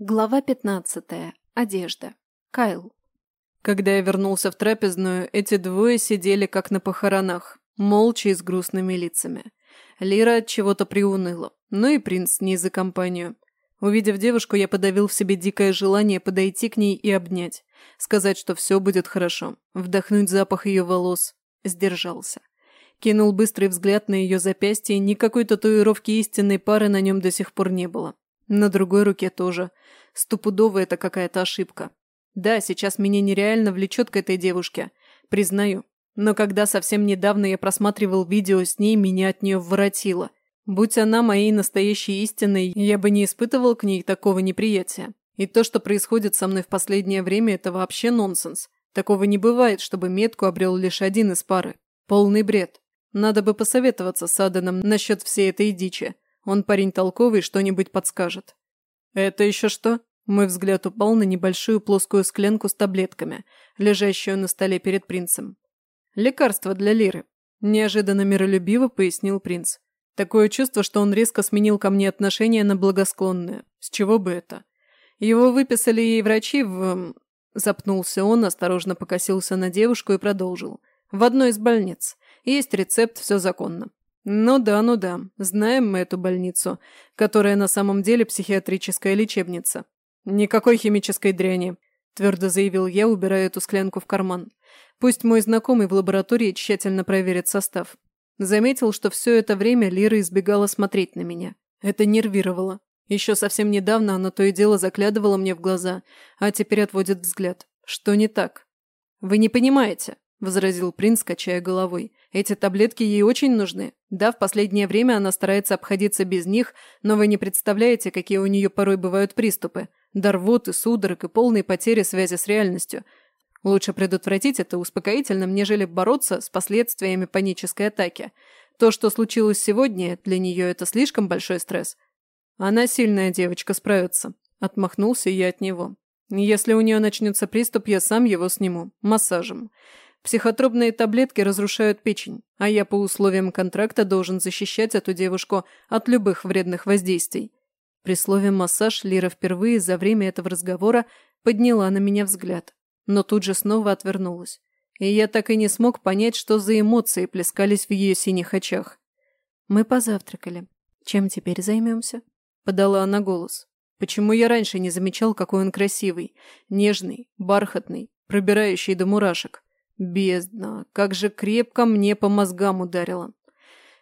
Глава 15. Одежда. Кайл. Когда я вернулся в трапезную, эти двое сидели как на похоронах, молча и с грустными лицами. Лира от чего-то приуныла, ну и принц с ней за компанию. Увидев девушку, я подавил в себе дикое желание подойти к ней и обнять, сказать, что все будет хорошо, вдохнуть запах ее волос. Сдержался. Кинул быстрый взгляд на ее запястье, никакой татуировки истинной пары на нем до сих пор не было. На другой руке тоже. Стопудово это какая-то ошибка. Да, сейчас меня нереально влечет к этой девушке. Признаю. Но когда совсем недавно я просматривал видео с ней, меня от нее воротило. Будь она моей настоящей истиной, я бы не испытывал к ней такого неприятия. И то, что происходит со мной в последнее время, это вообще нонсенс. Такого не бывает, чтобы метку обрел лишь один из пары. Полный бред. Надо бы посоветоваться с Аданом насчет всей этой дичи. Он парень толковый, что-нибудь подскажет. «Это еще что?» Мой взгляд упал на небольшую плоскую склянку с таблетками, лежащую на столе перед принцем. «Лекарство для Лиры», – неожиданно миролюбиво пояснил принц. Такое чувство, что он резко сменил ко мне отношение на благосклонное. С чего бы это? Его выписали ей врачи в... Запнулся он, осторожно покосился на девушку и продолжил. В одной из больниц. Есть рецепт, все законно. Ну да, ну да, знаем мы эту больницу, которая на самом деле психиатрическая лечебница. Никакой химической дряни, твердо заявил я, убирая эту склянку в карман. Пусть мой знакомый в лаборатории тщательно проверит состав. Заметил, что все это время Лира избегала смотреть на меня. Это нервировало. Еще совсем недавно она то и дело заглядывала мне в глаза, а теперь отводит взгляд. Что не так? Вы не понимаете, – возразил принц, качая головой. «Эти таблетки ей очень нужны. Да, в последнее время она старается обходиться без них, но вы не представляете, какие у нее порой бывают приступы. До рвоты, судорог и полной потери связи с реальностью. Лучше предотвратить это успокоительным, нежели бороться с последствиями панической атаки. То, что случилось сегодня, для нее это слишком большой стресс. Она сильная девочка, справится». Отмахнулся я от него. «Если у нее начнется приступ, я сам его сниму. Массажем. Психотропные таблетки разрушают печень, а я по условиям контракта должен защищать эту девушку от любых вредных воздействий. При слове «массаж» Лира впервые за время этого разговора подняла на меня взгляд, но тут же снова отвернулась. И я так и не смог понять, что за эмоции плескались в ее синих очах. «Мы позавтракали. Чем теперь займемся?» – подала она голос. «Почему я раньше не замечал, какой он красивый, нежный, бархатный, пробирающий до мурашек?» Бездна, как же крепко мне по мозгам ударило.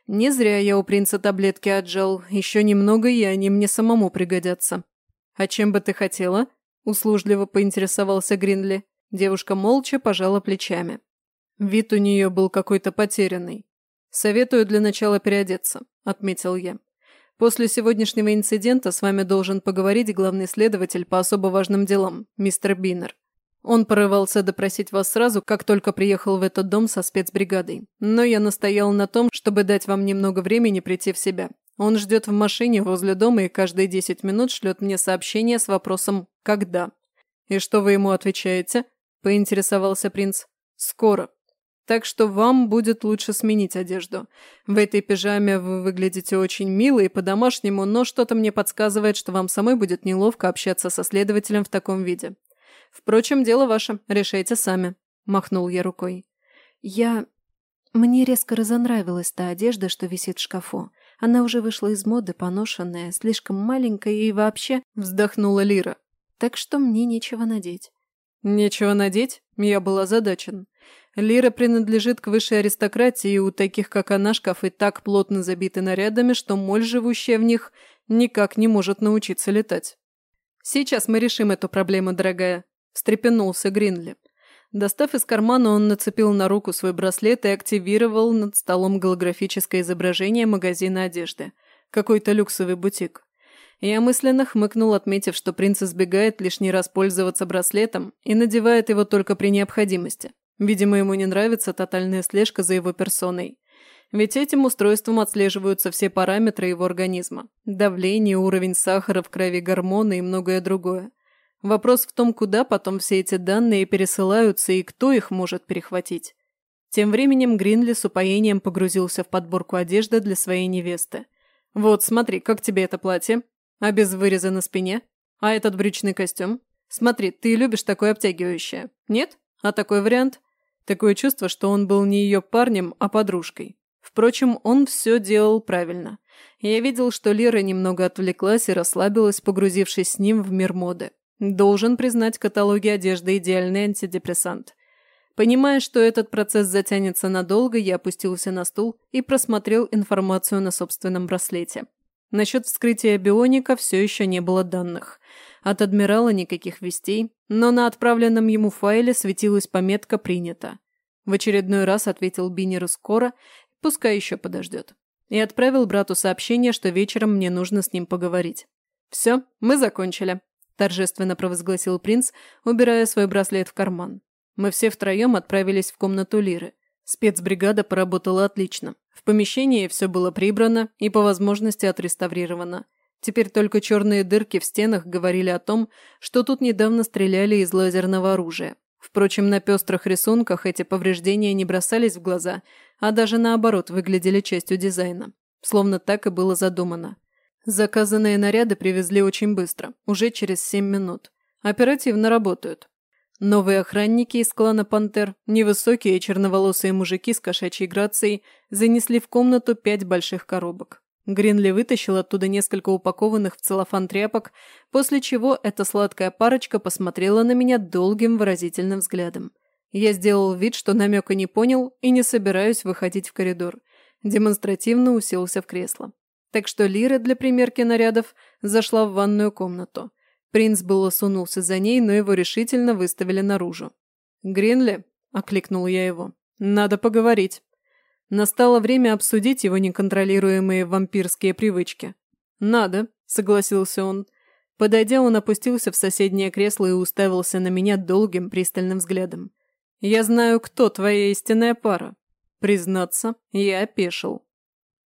Не зря я у принца таблетки отжал, еще немного и они мне самому пригодятся. «А чем бы ты хотела?» – услужливо поинтересовался Гринли. Девушка молча пожала плечами. Вид у нее был какой-то потерянный. «Советую для начала переодеться», – отметил я. «После сегодняшнего инцидента с вами должен поговорить главный следователь по особо важным делам, мистер Биннер. Он порывался допросить вас сразу, как только приехал в этот дом со спецбригадой. Но я настоял на том, чтобы дать вам немного времени прийти в себя. Он ждет в машине возле дома и каждые 10 минут шлет мне сообщение с вопросом «Когда?». «И что вы ему отвечаете?» – поинтересовался принц. «Скоро. Так что вам будет лучше сменить одежду. В этой пижаме вы выглядите очень мило и по-домашнему, но что-то мне подсказывает, что вам самой будет неловко общаться со следователем в таком виде. Впрочем, дело ваше, решайте сами», – махнул я рукой. «Я...» Мне резко разонравилась та одежда, что висит в шкафу. Она уже вышла из моды, поношенная, слишком маленькая и вообще вздохнула Лира. Так что мне нечего надеть. Нечего надеть? Я был озадачен. Лира принадлежит к высшей аристократии, и у таких, как она, шкафы так плотно забиты нарядами, что моль, живущая в них, никак не может научиться летать. Сейчас мы решим эту проблему, дорогая встрепенулся Гринли. Достав из кармана, он нацепил на руку свой браслет и активировал над столом голографическое изображение магазина одежды. Какой-то люксовый бутик. Я мысленно хмыкнул, отметив, что принц избегает лишний раз пользоваться браслетом и надевает его только при необходимости. Видимо, ему не нравится тотальная слежка за его персоной. Ведь этим устройством отслеживаются все параметры его организма. Давление, уровень сахара в крови, гормоны и многое другое. Вопрос в том, куда потом все эти данные пересылаются и кто их может перехватить. Тем временем Гринли с упоением погрузился в подборку одежды для своей невесты. «Вот, смотри, как тебе это платье? А без выреза на спине?» А этот брючный костюм? Смотри, ты любишь такое обтягивающее. Нет? А такой вариант? Такое чувство, что он был не ее парнем, а подружкой. Впрочем, он все делал правильно. Я видел, что Лера немного отвлеклась и расслабилась, погрузившись с ним в мир моды. Должен признать каталоги одежды идеальный антидепрессант. Понимая, что этот процесс затянется надолго, я опустился на стул и просмотрел информацию на собственном браслете. Насчет вскрытия бионика все еще не было данных. От адмирала никаких вестей, но на отправленном ему файле светилась пометка «Принято». В очередной раз ответил Бинеру скоро, пускай еще подождет. И отправил брату сообщение, что вечером мне нужно с ним поговорить. «Все, мы закончили», – торжественно провозгласил принц, убирая свой браслет в карман. Мы все втроем отправились в комнату Лиры. Спецбригада поработала отлично. В помещении все было прибрано и по возможности отреставрировано. Теперь только черные дырки в стенах говорили о том, что тут недавно стреляли из лазерного оружия. Впрочем, на пестрых рисунках эти повреждения не бросались в глаза, а даже наоборот выглядели частью дизайна. Словно так и было задумано. Заказанные наряды привезли очень быстро, уже через 7 минут. Оперативно работают. Новые охранники из клана «Пантер», невысокие черноволосые мужики с кошачьей грацией, занесли в комнату пять больших коробок. Гринли вытащил оттуда несколько упакованных в целлофан тряпок, после чего эта сладкая парочка посмотрела на меня долгим выразительным взглядом. Я сделал вид, что намека не понял и не собираюсь выходить в коридор. Демонстративно уселся в кресло. Так что Лира для примерки нарядов зашла в ванную комнату. Принц было сунулся за ней, но его решительно выставили наружу. «Гринли?» – окликнул я его. «Надо поговорить». Настало время обсудить его неконтролируемые вампирские привычки. «Надо», – согласился он. Подойдя, он опустился в соседнее кресло и уставился на меня долгим пристальным взглядом. «Я знаю, кто твоя истинная пара». Признаться, я опешил.